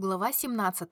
Глава 17.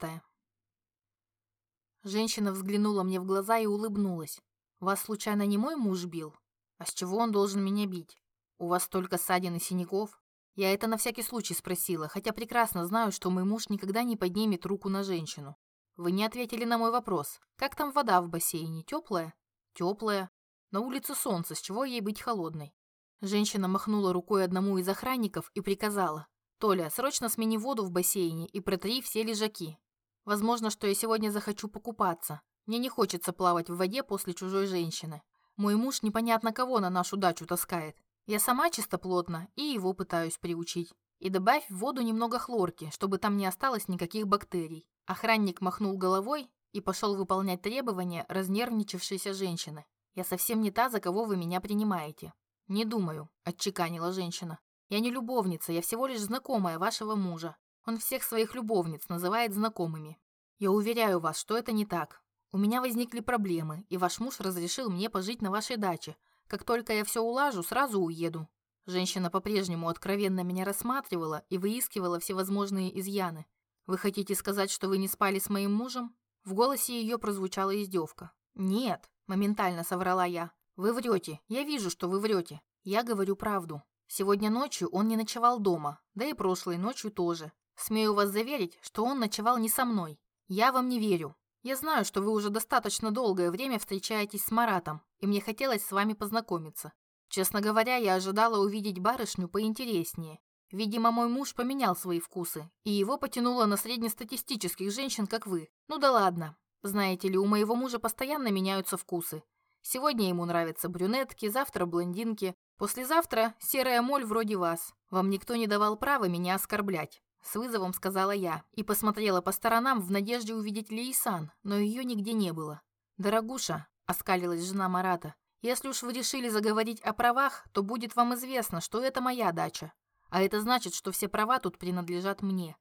Женщина взглянула мне в глаза и улыбнулась. «Вас случайно не мой муж бил? А с чего он должен меня бить? У вас столько ссадин и синяков?» Я это на всякий случай спросила, хотя прекрасно знаю, что мой муж никогда не поднимет руку на женщину. Вы не ответили на мой вопрос. Как там вода в бассейне? Теплая? Теплая. На улице солнце, с чего ей быть холодной? Женщина махнула рукой одному из охранников и приказала. «Толя, срочно смени воду в бассейне и протри все лежаки. Возможно, что я сегодня захочу покупаться. Мне не хочется плавать в воде после чужой женщины. Мой муж непонятно кого на нашу дачу таскает. Я сама чистоплотна и его пытаюсь приучить. И добавь в воду немного хлорки, чтобы там не осталось никаких бактерий». Охранник махнул головой и пошел выполнять требования разнервничавшейся женщины. «Я совсем не та, за кого вы меня принимаете». «Не думаю», – отчеканила женщина. Я не любовница, я всего лишь знакомая вашего мужа. Он всех своих любовниц называет знакомыми. Я уверяю вас, что это не так. У меня возникли проблемы, и ваш муж разрешил мне пожить на вашей даче. Как только я все улажу, сразу уеду. Женщина по-прежнему откровенно меня рассматривала и выискивала всевозможные изъяны. Вы хотите сказать, что вы не спали с моим мужем? В голосе ее прозвучала издевка. Нет, моментально соврала я. Вы врете. Я вижу, что вы врете. Я говорю правду. Сегодня ночью он не ночевал дома, да и прошлой ночью тоже. Смею вас заверить, что он ночевал не со мной. Я вам не верю. Я знаю, что вы уже достаточно долгое время встречаетесь с Маратом, и мне хотелось с вами познакомиться. Честно говоря, я ожидала увидеть барышню поинтереснее. Видимо, мой муж поменял свои вкусы, и его потянуло на среднестатистических женщин, как вы. Ну да ладно. Знаете ли, у моего мужа постоянно меняются вкусы. Сегодня ему нравятся брюнетки, завтра блондинки, «Послезавтра серая моль вроде вас. Вам никто не давал права меня оскорблять», — с вызовом сказала я и посмотрела по сторонам в надежде увидеть Лейсан, но ее нигде не было. «Дорогуша», — оскалилась жена Марата, «если уж вы решили заговорить о правах, то будет вам известно, что это моя дача. А это значит, что все права тут принадлежат мне.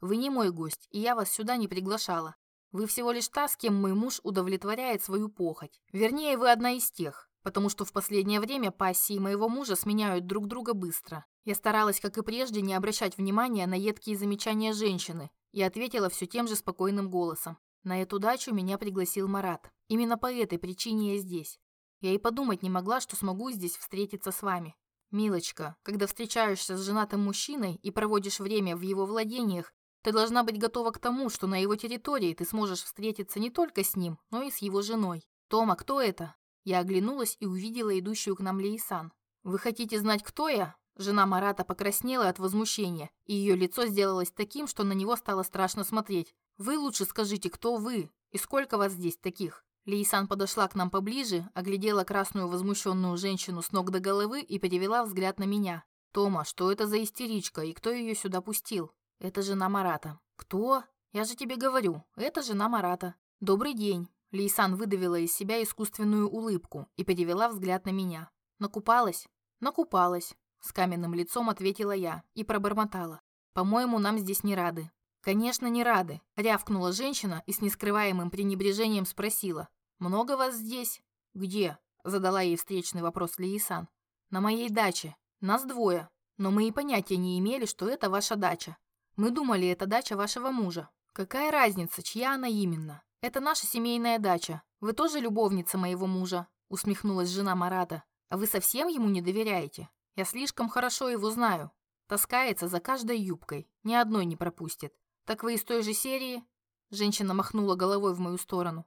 Вы не мой гость, и я вас сюда не приглашала. Вы всего лишь та, с кем мой муж удовлетворяет свою похоть. Вернее, вы одна из тех потому что в последнее время пассии моего мужа сменяют друг друга быстро. Я старалась, как и прежде, не обращать внимания на едкие замечания женщины и ответила все тем же спокойным голосом. На эту дачу меня пригласил Марат. Именно по этой причине я здесь. Я и подумать не могла, что смогу здесь встретиться с вами. Милочка, когда встречаешься с женатым мужчиной и проводишь время в его владениях, ты должна быть готова к тому, что на его территории ты сможешь встретиться не только с ним, но и с его женой. Тома, кто это? Я оглянулась и увидела идущую к нам Лейсан. «Вы хотите знать, кто я?» Жена Марата покраснела от возмущения, и ее лицо сделалось таким, что на него стало страшно смотреть. «Вы лучше скажите, кто вы? И сколько вас здесь таких?» Лейсан подошла к нам поближе, оглядела красную возмущенную женщину с ног до головы и перевела взгляд на меня. «Тома, что это за истеричка, и кто ее сюда пустил?» «Это жена Марата». «Кто? Я же тебе говорю, это жена Марата. Добрый день. Лейсан выдавила из себя искусственную улыбку и перевела взгляд на меня. «Накупалась?» «Накупалась», — с каменным лицом ответила я и пробормотала. «По-моему, нам здесь не рады». «Конечно, не рады», — рявкнула женщина и с нескрываемым пренебрежением спросила. «Много вас здесь?» «Где?» — задала ей встречный вопрос Лейсан. «На моей даче. Нас двое. Но мы и понятия не имели, что это ваша дача. Мы думали, это дача вашего мужа. Какая разница, чья она именно?» «Это наша семейная дача. Вы тоже любовница моего мужа?» усмехнулась жена Марата. «А вы совсем ему не доверяете? Я слишком хорошо его знаю. Таскается за каждой юбкой, ни одной не пропустит. Так вы из той же серии?» Женщина махнула головой в мою сторону.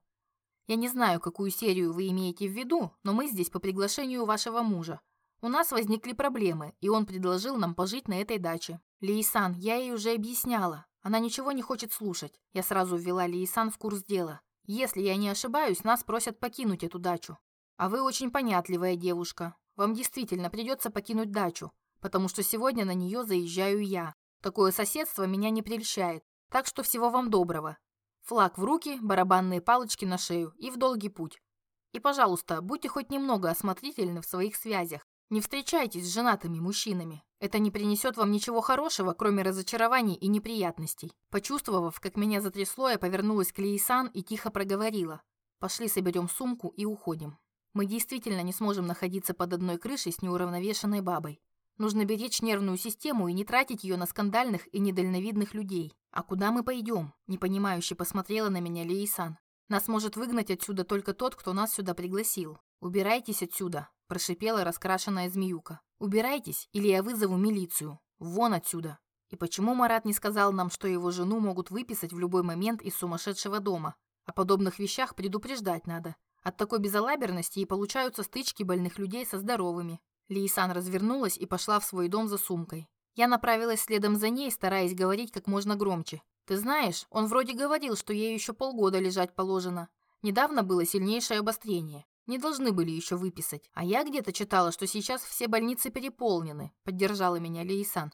«Я не знаю, какую серию вы имеете в виду, но мы здесь по приглашению вашего мужа. У нас возникли проблемы, и он предложил нам пожить на этой даче. Лейсан, я ей уже объясняла. Она ничего не хочет слушать. Я сразу ввела Лейсан в курс дела. Если я не ошибаюсь, нас просят покинуть эту дачу. А вы очень понятливая девушка. Вам действительно придется покинуть дачу, потому что сегодня на нее заезжаю я. Такое соседство меня не прельщает. Так что всего вам доброго. Флаг в руки, барабанные палочки на шею и в долгий путь. И, пожалуйста, будьте хоть немного осмотрительны в своих связях. Не встречайтесь с женатыми мужчинами. Это не принесет вам ничего хорошего, кроме разочарований и неприятностей. Почувствовав, как меня затрясло, я повернулась к Лейсан и тихо проговорила. Пошли соберем сумку и уходим. Мы действительно не сможем находиться под одной крышей с неуравновешенной бабой. Нужно беречь нервную систему и не тратить ее на скандальных и недальновидных людей. «А куда мы пойдем?» – непонимающе посмотрела на меня Лейсан. «Нас может выгнать отсюда только тот, кто нас сюда пригласил. Убирайтесь отсюда!» – прошипела раскрашенная змеюка. «Убирайтесь, или я вызову милицию. Вон отсюда!» И почему Марат не сказал нам, что его жену могут выписать в любой момент из сумасшедшего дома? О подобных вещах предупреждать надо. От такой безалаберности и получаются стычки больных людей со здоровыми. Лейсан развернулась и пошла в свой дом за сумкой. Я направилась следом за ней, стараясь говорить как можно громче. «Ты знаешь, он вроде говорил, что ей еще полгода лежать положено. Недавно было сильнейшее обострение. Не должны были еще выписать. А я где-то читала, что сейчас все больницы переполнены», — поддержала меня Лейсан.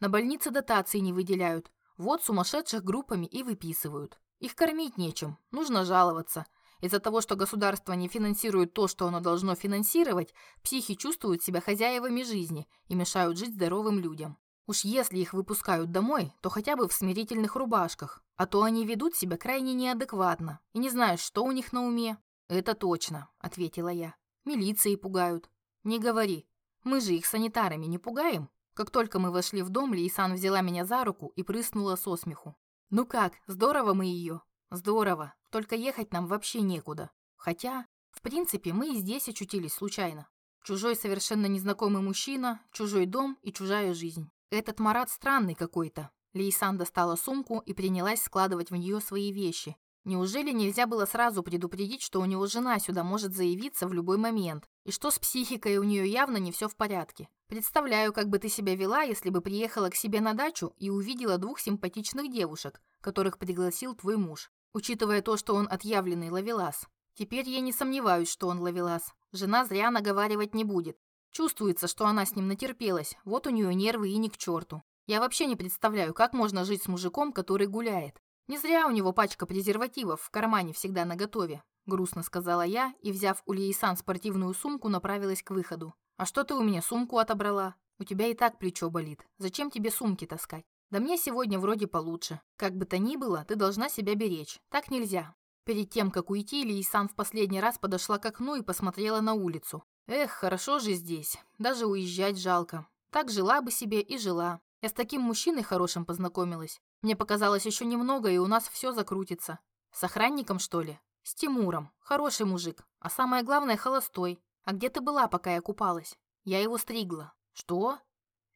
«На больницы дотации не выделяют. Вот сумасшедших группами и выписывают. Их кормить нечем, нужно жаловаться. Из-за того, что государство не финансирует то, что оно должно финансировать, психи чувствуют себя хозяевами жизни и мешают жить здоровым людям. Уж если их выпускают домой, то хотя бы в смирительных рубашках, а то они ведут себя крайне неадекватно и не знают, что у них на уме. «Это точно», — ответила я. «Милиции пугают». «Не говори. Мы же их санитарами не пугаем?» Как только мы вошли в дом, Лейсан взяла меня за руку и прыснула со смеху. «Ну как, здорово мы ее?» Здорово, только ехать нам вообще некуда. Хотя, в принципе, мы и здесь очутились случайно. Чужой совершенно незнакомый мужчина, чужой дом и чужая жизнь. Этот Марат странный какой-то. Лейсан достала сумку и принялась складывать в нее свои вещи. Неужели нельзя было сразу предупредить, что у него жена сюда может заявиться в любой момент, и что с психикой у нее явно не все в порядке? Представляю, как бы ты себя вела, если бы приехала к себе на дачу и увидела двух симпатичных девушек, которых пригласил твой муж. Учитывая то, что он отъявленный ловелас. Теперь я не сомневаюсь, что он ловелас. Жена зря наговаривать не будет. Чувствуется, что она с ним натерпелась, вот у нее нервы и ни к черту. Я вообще не представляю, как можно жить с мужиком, который гуляет. Не зря у него пачка презервативов в кармане всегда наготове. Грустно сказала я и, взяв у Лейсан спортивную сумку, направилась к выходу. «А что ты у меня сумку отобрала? У тебя и так плечо болит. Зачем тебе сумки таскать?» Да мне сегодня вроде получше. Как бы то ни было, ты должна себя беречь. Так нельзя. Перед тем, как уйти, Лейсан в последний раз подошла к окну и посмотрела на улицу. Эх, хорошо же здесь. Даже уезжать жалко. Так жила бы себе и жила. Я с таким мужчиной хорошим познакомилась. Мне показалось еще немного, и у нас все закрутится. С охранником, что ли? С Тимуром. Хороший мужик. А самое главное, холостой. А где ты была, пока я купалась? Я его стригла. Что?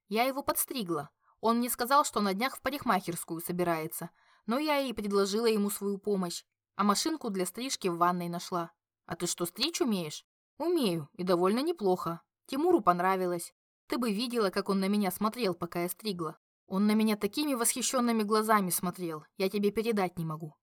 Я его подстригла. Он мне сказал, что на днях в парикмахерскую собирается, но я и предложила ему свою помощь, а машинку для стрижки в ванной нашла. А ты что, стричь умеешь? Умею, и довольно неплохо. Тимуру понравилось. Ты бы видела, как он на меня смотрел, пока я стригла. Он на меня такими восхищенными глазами смотрел, я тебе передать не могу.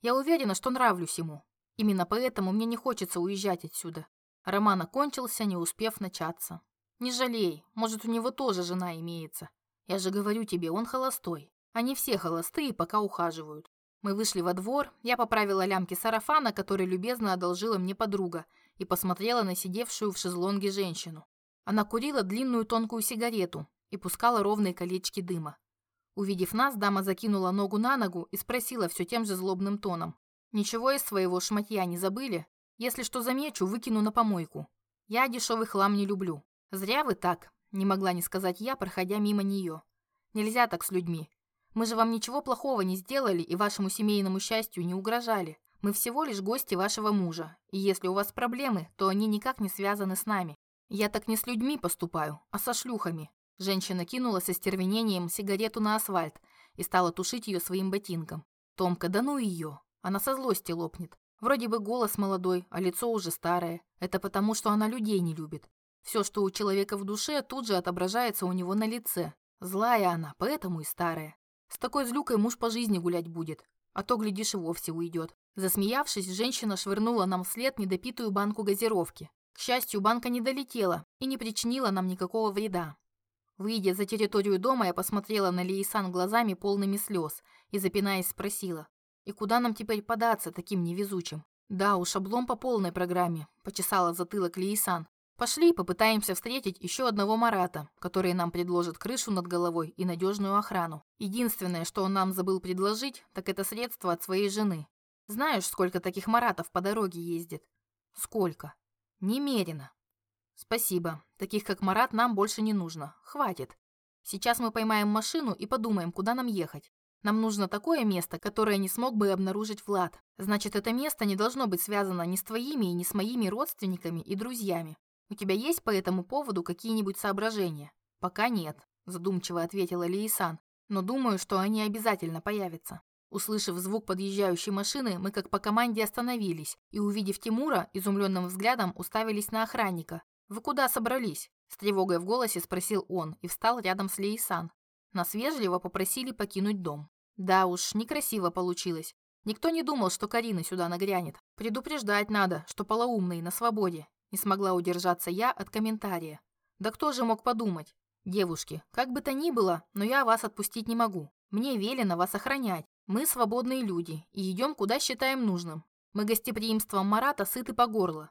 Я уверена, что нравлюсь ему. Именно поэтому мне не хочется уезжать отсюда. Роман окончился, не успев начаться. Не жалей, может, у него тоже жена имеется. Я же говорю тебе, он холостой. Они все холостые, пока ухаживают. Мы вышли во двор, я поправила лямки сарафана, который любезно одолжила мне подруга, и посмотрела на сидевшую в шезлонге женщину. Она курила длинную тонкую сигарету и пускала ровные колечки дыма. Увидев нас, дама закинула ногу на ногу и спросила все тем же злобным тоном. «Ничего из своего шматья не забыли? Если что замечу, выкину на помойку. Я дешевый хлам не люблю. Зря вы так. Не могла не сказать я, проходя мимо нее. Нельзя так с людьми. Мы же вам ничего плохого не сделали и вашему семейному счастью не угрожали. Мы всего лишь гости вашего мужа, и если у вас проблемы, то они никак не связаны с нами. Я так не с людьми поступаю, а со шлюхами. Женщина кинула со стервенением сигарету на асфальт и стала тушить ее своим ботинком. Томка, да ну ее. Она со злости лопнет. Вроде бы голос молодой, а лицо уже старое. Это потому, что она людей не любит. Все, что у человека в душе, тут же отображается у него на лице. Злая она, поэтому и старая. С такой злюкой муж по жизни гулять будет, а то, глядишь, и вовсе уйдет. Засмеявшись, женщина швырнула нам вслед недопитую банку газировки. К счастью, банка не долетела и не причинила нам никакого вреда. Выйдя за территорию дома, я посмотрела на Лейсан глазами полными слез и, запинаясь, спросила, «И куда нам теперь податься таким невезучим?» «Да уж, облом по полной программе», – почесала затылок Лейсан. Пошли попытаемся встретить еще одного Марата, который нам предложит крышу над головой и надежную охрану. Единственное, что он нам забыл предложить, так это средство от своей жены. Знаешь, сколько таких Маратов по дороге ездит? Сколько? Немерено. Спасибо. Таких, как Марат, нам больше не нужно. Хватит. Сейчас мы поймаем машину и подумаем, куда нам ехать. Нам нужно такое место, которое не смог бы обнаружить Влад. Значит, это место не должно быть связано ни с твоими ни с моими родственниками и друзьями. У тебя есть по этому поводу какие-нибудь соображения? Пока нет, задумчиво ответила Лиисан. Но думаю, что они обязательно появятся. Услышав звук подъезжающей машины, мы как по команде остановились и, увидев Тимура, изумленным взглядом уставились на охранника. «Вы куда собрались?» С тревогой в голосе спросил он и встал рядом с Лейсан. Нас вежливо попросили покинуть дом. Да уж, некрасиво получилось. Никто не думал, что Карина сюда нагрянет. Предупреждать надо, что полоумный на свободе. Не смогла удержаться я от комментария. Да кто же мог подумать? Девушки, как бы то ни было, но я вас отпустить не могу. Мне велено вас охранять. Мы свободные люди и идем, куда считаем нужным. Мы гостеприимством Марата сыты по горло.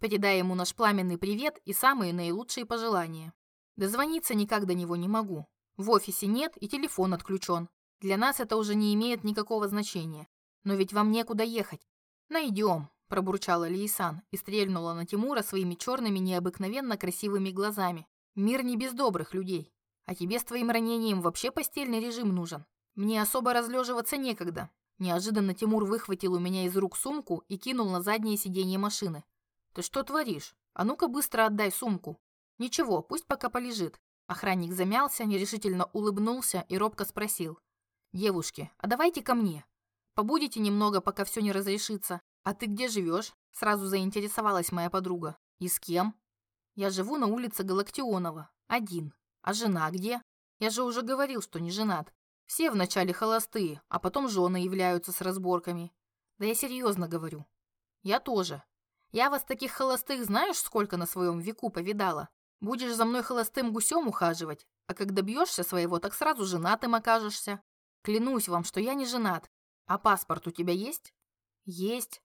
Передай ему наш пламенный привет и самые наилучшие пожелания. Дозвониться никак до него не могу. В офисе нет и телефон отключен. Для нас это уже не имеет никакого значения. Но ведь вам некуда ехать. Найдем, пробурчала Лейсан и стрельнула на Тимура своими черными необыкновенно красивыми глазами. Мир не без добрых людей. А тебе с твоим ранением вообще постельный режим нужен. Мне особо разлеживаться некогда. Неожиданно Тимур выхватил у меня из рук сумку и кинул на заднее сиденье машины. Ты что творишь? А ну-ка быстро отдай сумку. Ничего, пусть пока полежит. Охранник замялся, нерешительно улыбнулся и робко спросил: "Девушки, а давайте ко мне. Побудете немного, пока все не разрешится. А ты где живешь? Сразу заинтересовалась моя подруга. И с кем? Я живу на улице Галактионова, один. А жена где? Я же уже говорил, что не женат. Все вначале холостые, а потом жены являются с разборками. Да я серьезно говорю. Я тоже. Я вас таких холостых знаешь, сколько на своем веку повидала? Будешь за мной холостым гусем ухаживать, а когда бьешься своего, так сразу женатым окажешься. Клянусь вам, что я не женат. А паспорт у тебя есть? Есть.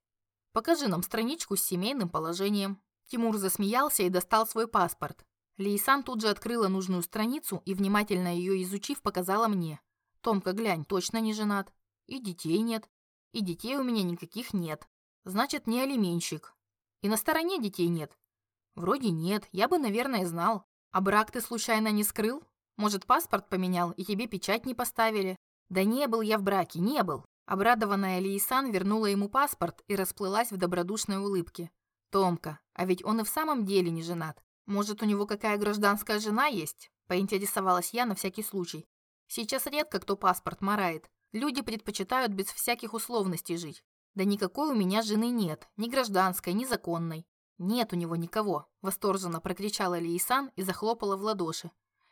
Покажи нам страничку с семейным положением. Тимур засмеялся и достал свой паспорт. Лейсан тут же открыла нужную страницу и, внимательно ее изучив, показала мне. Томка, глянь, точно не женат. И детей нет. И детей у меня никаких нет. Значит, не алименщик. И на стороне детей нет. Вроде нет, я бы, наверное, знал. А брак ты случайно не скрыл? Может, паспорт поменял и тебе печать не поставили? Да не был я в браке, не был. Обрадованная Лиисан вернула ему паспорт и расплылась в добродушной улыбке. Томка, а ведь он и в самом деле не женат. Может, у него какая гражданская жена есть? Поинтересовалась я на всякий случай. Сейчас редко кто паспорт морает. Люди предпочитают без всяких условностей жить. Да никакой у меня жены нет, ни гражданской, ни законной. Нет у него никого, восторженно прокричала Лейсан и захлопала в ладоши.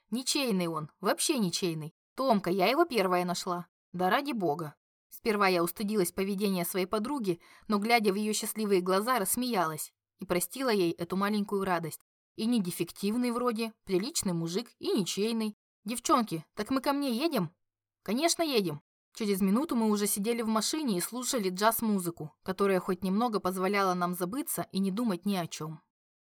Ничейный он, вообще ничейный. Томка, я его первая нашла. Да ради бога. Сперва я устыдилась поведения своей подруги, но, глядя в ее счастливые глаза, рассмеялась и простила ей эту маленькую радость. И не дефективный вроде, приличный мужик, и ничейный. «Девчонки, так мы ко мне едем?» «Конечно, едем». Через минуту мы уже сидели в машине и слушали джаз-музыку, которая хоть немного позволяла нам забыться и не думать ни о чем.